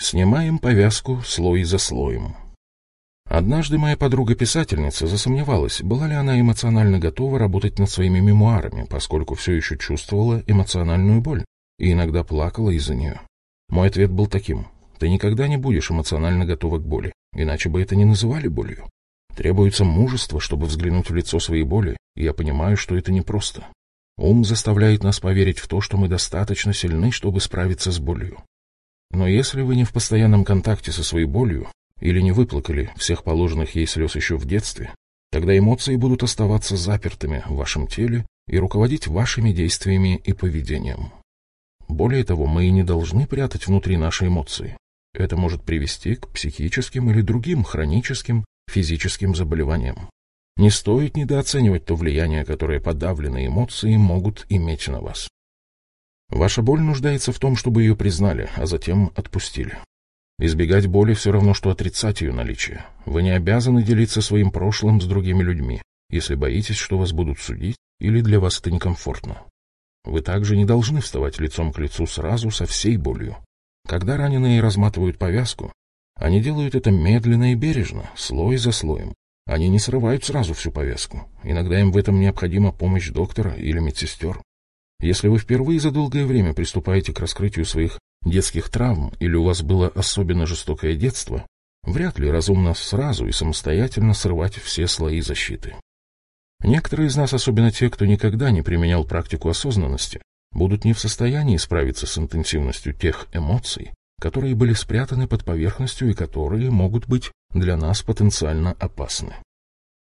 Снимаем повязку слой за слоем. Однажды моя подруга-писательница засомневалась, была ли она эмоционально готова работать над своими мемуарами, поскольку все еще чувствовала эмоциональную боль и иногда плакала из-за нее. Мой ответ был таким. Ты никогда не будешь эмоционально готова к боли, иначе бы это не называли болью. Требуется мужество, чтобы взглянуть в лицо своей боли, и я понимаю, что это непросто. Ум заставляет нас поверить в то, что мы достаточно сильны, чтобы справиться с болью. Но если вы не в постоянном контакте со своей болью или не выплакали всех положенных ей слез еще в детстве, тогда эмоции будут оставаться запертыми в вашем теле и руководить вашими действиями и поведением. Более того, мы и не должны прятать внутри наши эмоции. Это может привести к психическим или другим хроническим физическим заболеваниям. Не стоит недооценивать то влияние, которое подавленные эмоции могут иметь на вас. Ваша боль нуждается в том, чтобы ее признали, а затем отпустили. Избегать боли все равно, что отрицать ее наличие. Вы не обязаны делиться своим прошлым с другими людьми, если боитесь, что вас будут судить или для вас это некомфортно. Вы также не должны вставать лицом к лицу сразу со всей болью. Когда раненые разматывают повязку, они делают это медленно и бережно, слой за слоем. Они не срывают сразу всю повязку. Иногда им в этом необходима помощь доктора или медсестер. Если вы впервые за долгое время приступаете к раскрытию своих детских травм или у вас было особенно жестокое детство, вряд ли разумно сразу и самостоятельно срывать все слои защиты. Некоторые из нас, особенно те, кто никогда не применял практику осознанности, будут не в состоянии справиться с интенсивностью тех эмоций, которые были спрятаны под поверхностью и которые могут быть для нас потенциально опасны.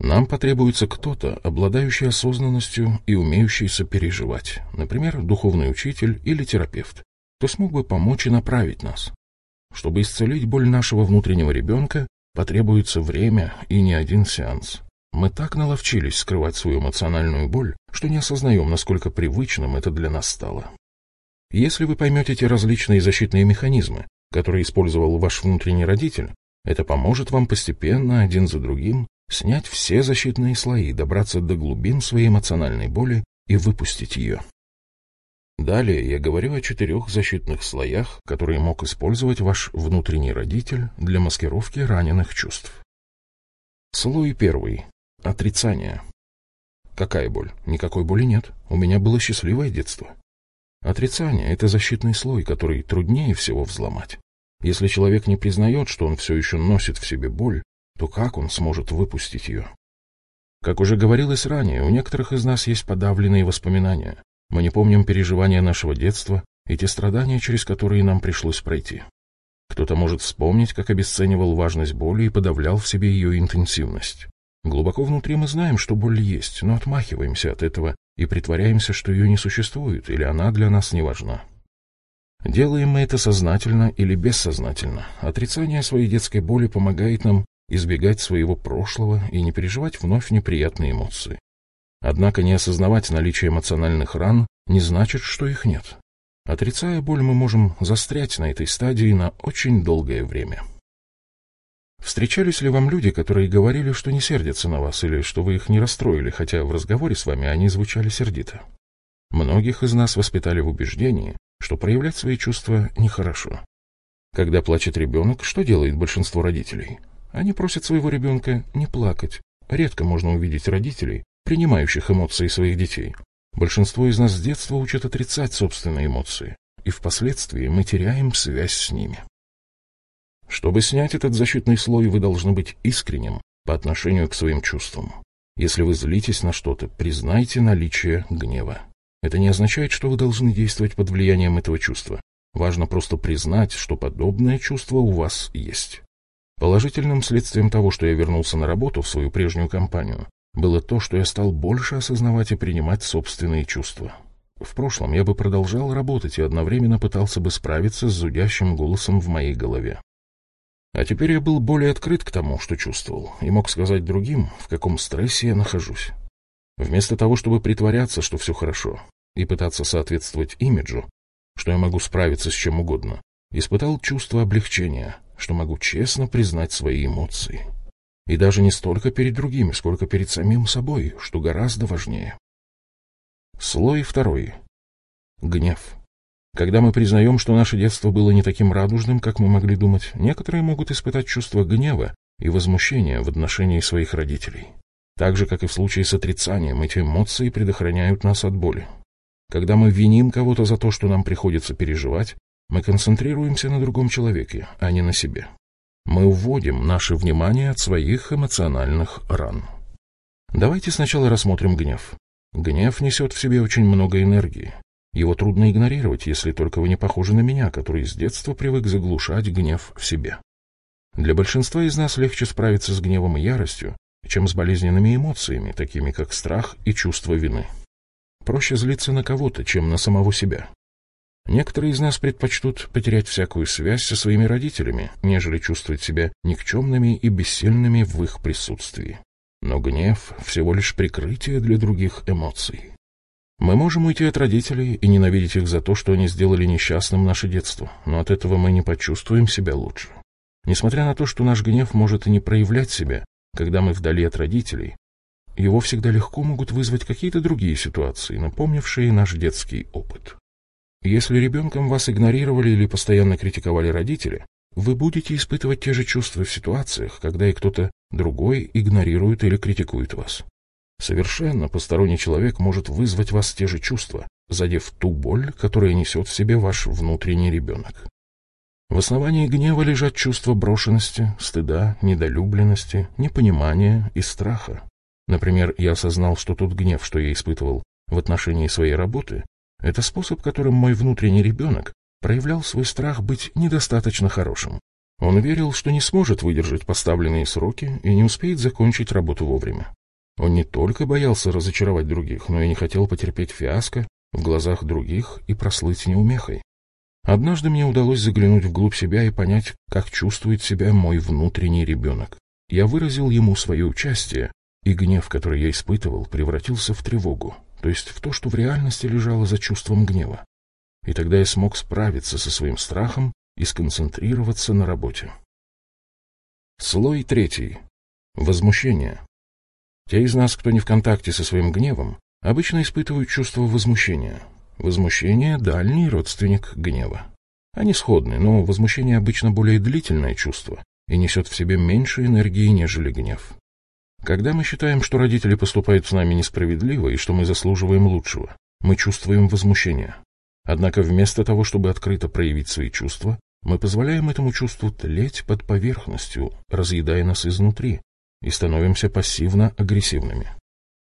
Нам потребуется кто-то, обладающий осознанностью и умеющий сопереживать, например, духовный учитель или терапевт, кто смог бы помочь и направить нас. Чтобы исцелить боль нашего внутреннего ребенка, потребуется время и не один сеанс. Мы так наловчились скрывать свою эмоциональную боль, что не осознаем, насколько привычным это для нас стало. Если вы поймете те различные защитные механизмы, которые использовал ваш внутренний родитель, это поможет вам постепенно, один за другим, снять все защитные слои, добраться до глубин своей эмоциональной боли и выпустить ее. Далее я говорю о четырех защитных слоях, которые мог использовать ваш внутренний родитель для маскировки раненых чувств. Слой первый. Отрицание. Какая боль? Никакой боли нет. У меня было счастливое детство. Отрицание — это защитный слой, который труднее всего взломать. Если человек не признает, что он все еще носит в себе боль, то как он сможет выпустить ее? Как уже говорилось ранее, у некоторых из нас есть подавленные воспоминания. Мы не помним переживания нашего детства и те страдания, через которые нам пришлось пройти. Кто-то может вспомнить, как обесценивал важность боли и подавлял в себе ее интенсивность. Глубоко внутри мы знаем, что боль есть, но отмахиваемся от этого и притворяемся, что ее не существует или она для нас не важна. Делаем мы это сознательно или бессознательно. Отрицание своей детской боли помогает нам избегать своего прошлого и не переживать вновь неприятные эмоции. Однако не осознавать наличие эмоциональных ран не значит, что их нет. Отрицая боль, мы можем застрять на этой стадии на очень долгое время. Встречались ли вам люди, которые говорили, что не сердятся на вас или что вы их не расстроили, хотя в разговоре с вами они звучали сердито? Многих из нас воспитали в убеждении, что проявлять свои чувства нехорошо. Когда плачет ребенок, что делает большинство родителей? Они просят своего ребенка не плакать. Редко можно увидеть родителей, принимающих эмоции своих детей. Большинство из нас с детства учат отрицать собственные эмоции, и впоследствии мы теряем связь с ними. Чтобы снять этот защитный слой, вы должны быть искренним по отношению к своим чувствам. Если вы злитесь на что-то, признайте наличие гнева. Это не означает, что вы должны действовать под влиянием этого чувства. Важно просто признать, что подобное чувство у вас есть. Положительным следствием того, что я вернулся на работу в свою прежнюю компанию, было то, что я стал больше осознавать и принимать собственные чувства. В прошлом я бы продолжал работать и одновременно пытался бы справиться с зудящим голосом в моей голове. А теперь я был более открыт к тому, что чувствовал, и мог сказать другим, в каком стрессе я нахожусь. Вместо того, чтобы притворяться, что все хорошо, и пытаться соответствовать имиджу, что я могу справиться с чем угодно, испытал чувство облегчения, что могу честно признать свои эмоции. И даже не столько перед другими, сколько перед самим собой, что гораздо важнее. Слой второй. Гнев. Когда мы признаем, что наше детство было не таким радужным, как мы могли думать, некоторые могут испытать чувство гнева и возмущения в отношении своих родителей. Так же, как и в случае с отрицанием, эти эмоции предохраняют нас от боли. Когда мы виним кого-то за то, что нам приходится переживать, мы концентрируемся на другом человеке, а не на себе. Мы уводим наше внимание от своих эмоциональных ран. Давайте сначала рассмотрим гнев. Гнев несет в себе очень много энергии. Его трудно игнорировать, если только вы не похожи на меня, который с детства привык заглушать гнев в себе. Для большинства из нас легче справиться с гневом и яростью, чем с болезненными эмоциями, такими как страх и чувство вины. Проще злиться на кого-то, чем на самого себя. Некоторые из нас предпочтут потерять всякую связь со своими родителями, нежели чувствовать себя никчемными и бессильными в их присутствии. Но гнев — всего лишь прикрытие для других эмоций. Мы можем уйти от родителей и ненавидеть их за то, что они сделали несчастным наше детство, но от этого мы не почувствуем себя лучше. Несмотря на то, что наш гнев может и не проявлять себя, когда мы вдали от родителей, его всегда легко могут вызвать какие-то другие ситуации, напомнившие наш детский опыт. Если ребенком вас игнорировали или постоянно критиковали родители, вы будете испытывать те же чувства в ситуациях, когда и кто-то другой игнорирует или критикует вас. Совершенно посторонний человек может вызвать вас те же чувства, задев ту боль, которая несет в себе ваш внутренний ребенок. В основании гнева лежат чувства брошенности, стыда, недолюбленности, непонимания и страха. Например, я осознал, что тот гнев, что я испытывал в отношении своей работы, это способ, которым мой внутренний ребенок проявлял свой страх быть недостаточно хорошим. Он верил, что не сможет выдержать поставленные сроки и не успеет закончить работу вовремя. Он не только боялся разочаровать других, но и не хотел потерпеть фиаско в глазах других и прослыть неумехой. Однажды мне удалось заглянуть вглубь себя и понять, как чувствует себя мой внутренний ребенок. Я выразил ему свое участие, и гнев, который я испытывал, превратился в тревогу, то есть в то, что в реальности лежало за чувством гнева. И тогда я смог справиться со своим страхом и сконцентрироваться на работе. Слой третий. Возмущение. Те из нас, кто не в контакте со своим гневом, обычно испытывают чувство возмущения. Возмущение – дальний родственник гнева. Они сходны, но возмущение обычно более длительное чувство и несет в себе меньше энергии, нежели гнев. Когда мы считаем, что родители поступают с нами несправедливо и что мы заслуживаем лучшего, мы чувствуем возмущение. Однако вместо того, чтобы открыто проявить свои чувства, мы позволяем этому чувству тлеть под поверхностью, разъедая нас изнутри, и становимся пассивно-агрессивными.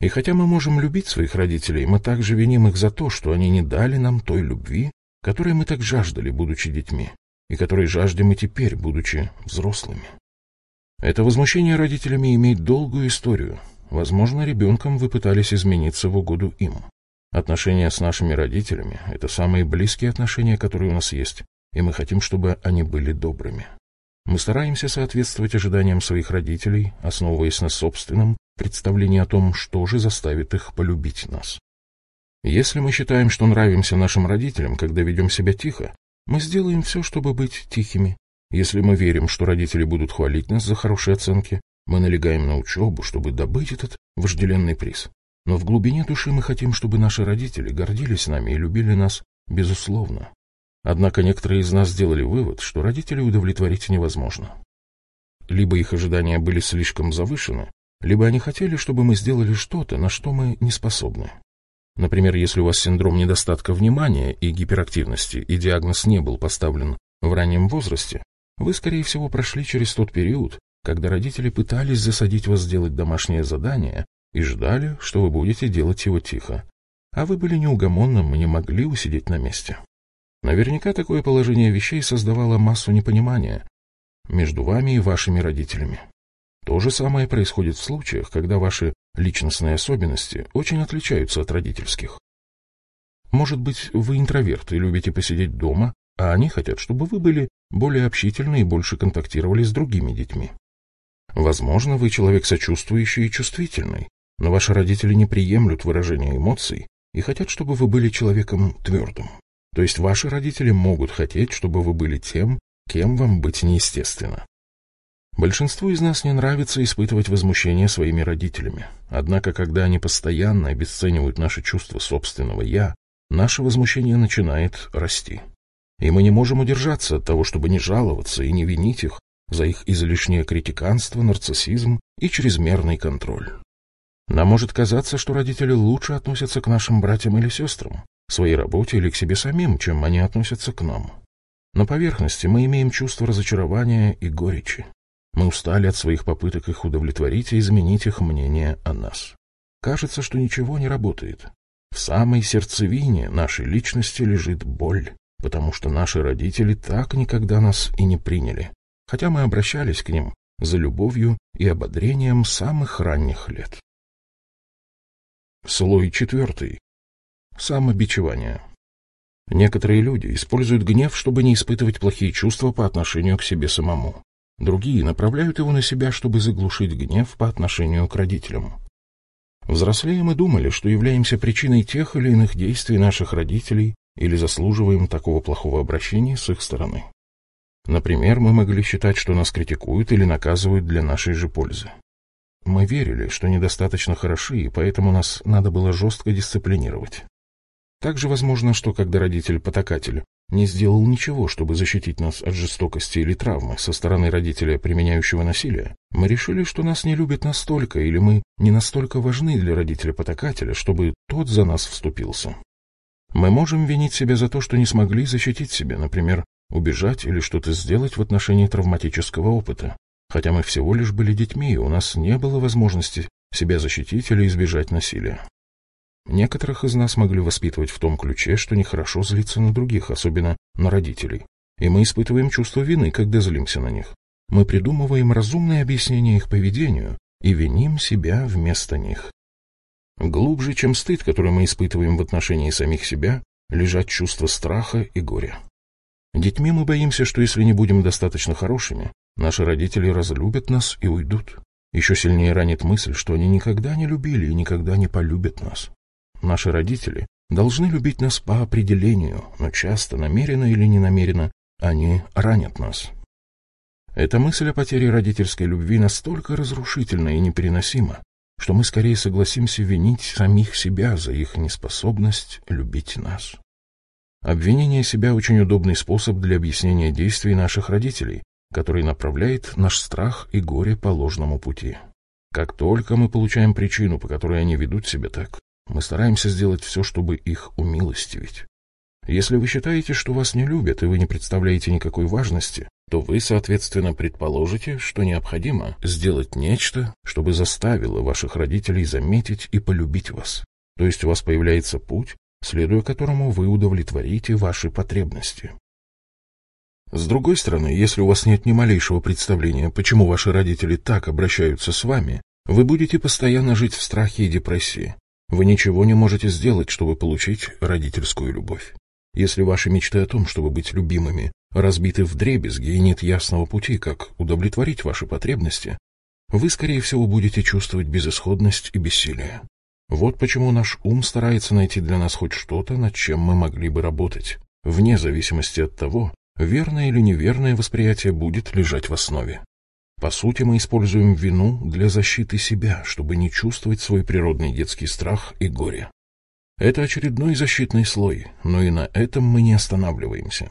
И хотя мы можем любить своих родителей, мы также виним их за то, что они не дали нам той любви, которой мы так жаждали, будучи детьми, и которой жаждем и теперь, будучи взрослыми. Это возмущение родителями имеет долгую историю. Возможно, ребенком вы пытались измениться в угоду им. Отношения с нашими родителями – это самые близкие отношения, которые у нас есть, и мы хотим, чтобы они были добрыми. Мы стараемся соответствовать ожиданиям своих родителей, основываясь на собственном представлении о том, что же заставит их полюбить нас. Если мы считаем, что нравимся нашим родителям, когда ведем себя тихо, мы сделаем все, чтобы быть тихими. Если мы верим, что родители будут хвалить нас за хорошие оценки, мы налегаем на учебу, чтобы добыть этот вожделенный приз. Но в глубине души мы хотим, чтобы наши родители гордились нами и любили нас безусловно. Однако некоторые из нас сделали вывод, что родителей удовлетворить невозможно. Либо их ожидания были слишком завышены, либо они хотели, чтобы мы сделали что-то, на что мы не способны. Например, если у вас синдром недостатка внимания и гиперактивности, и диагноз не был поставлен в раннем возрасте, вы, скорее всего, прошли через тот период, когда родители пытались засадить вас сделать домашнее задание и ждали, что вы будете делать его тихо, а вы были неугомонным и не могли усидеть на месте. Наверняка такое положение вещей создавало массу непонимания между вами и вашими родителями. То же самое происходит в случаях, когда ваши личностные особенности очень отличаются от родительских. Может быть, вы интроверт и любите посидеть дома, а они хотят, чтобы вы были более общительны и больше контактировали с другими детьми. Возможно, вы человек сочувствующий и чувствительный, но ваши родители не приемлют выражения эмоций и хотят, чтобы вы были человеком твердым. То есть ваши родители могут хотеть, чтобы вы были тем, кем вам быть неестественно. Большинству из нас не нравится испытывать возмущение своими родителями. Однако, когда они постоянно обесценивают наши чувства собственного «я», наше возмущение начинает расти. И мы не можем удержаться от того, чтобы не жаловаться и не винить их за их излишнее критиканство, нарциссизм и чрезмерный контроль. Нам может казаться, что родители лучше относятся к нашим братьям или сестрам, своей работе или к себе самим, чем они относятся к нам. На поверхности мы имеем чувство разочарования и горечи. Мы устали от своих попыток их удовлетворить и изменить их мнение о нас. Кажется, что ничего не работает. В самой сердцевине нашей личности лежит боль, потому что наши родители так никогда нас и не приняли, хотя мы обращались к ним за любовью и ободрением самых ранних лет. Слой четвертый. Самобичевание. Некоторые люди используют гнев, чтобы не испытывать плохие чувства по отношению к себе самому. Другие направляют его на себя, чтобы заглушить гнев по отношению к родителям. Взрослея мы думали, что являемся причиной тех или иных действий наших родителей или заслуживаем такого плохого обращения с их стороны. Например, мы могли считать, что нас критикуют или наказывают для нашей же пользы. Мы верили, что недостаточно хороши, и поэтому нас надо было жестко дисциплинировать. Также возможно, что когда родитель-потакатель не сделал ничего, чтобы защитить нас от жестокости или травмы со стороны родителя, применяющего насилие, мы решили, что нас не любят настолько или мы не настолько важны для родителя-потакателя, чтобы тот за нас вступился. Мы можем винить себя за то, что не смогли защитить себя, например, убежать или что-то сделать в отношении травматического опыта, хотя мы всего лишь были детьми, и у нас не было возможности себя защитить или избежать насилия. Некоторых из нас могли воспитывать в том ключе, что нехорошо злиться на других, особенно на родителей. И мы испытываем чувство вины, когда злимся на них. Мы придумываем разумные объяснения их поведению и виним себя вместо них. Глубже, чем стыд, который мы испытываем в отношении самих себя, лежат чувства страха и горя. Детьми мы боимся, что если не будем достаточно хорошими, Наши родители разлюбят нас и уйдут. Еще сильнее ранит мысль, что они никогда не любили и никогда не полюбят нас. Наши родители должны любить нас по определению, но часто, намеренно или ненамеренно, они ранят нас. Эта мысль о потере родительской любви настолько разрушительна и непереносима, что мы скорее согласимся винить самих себя за их неспособность любить нас. Обвинение себя очень удобный способ для объяснения действий наших родителей, который направляет наш страх и горе по ложному пути. Как только мы получаем причину, по которой они ведут себя так, мы стараемся сделать все, чтобы их умилостивить. Если вы считаете, что вас не любят, и вы не представляете никакой важности, то вы, соответственно, предположите, что необходимо сделать нечто, чтобы заставило ваших родителей заметить и полюбить вас. То есть у вас появляется путь, следуя которому вы удовлетворите ваши потребности. С другой стороны, если у вас нет ни малейшего представления, почему ваши родители так обращаются с вами, вы будете постоянно жить в страхе и депрессии. Вы ничего не можете сделать, чтобы получить родительскую любовь. Если ваши мечты о том, чтобы быть любимыми, разбиты в дребезги и нет ясного пути, как удовлетворить ваши потребности, вы, скорее всего, будете чувствовать безысходность и бессилие. Вот почему наш ум старается найти для нас хоть что-то, над чем мы могли бы работать, вне зависимости от того, верное или неверное восприятие будет лежать в основе. По сути, мы используем вину для защиты себя, чтобы не чувствовать свой природный детский страх и горе. Это очередной защитный слой, но и на этом мы не останавливаемся.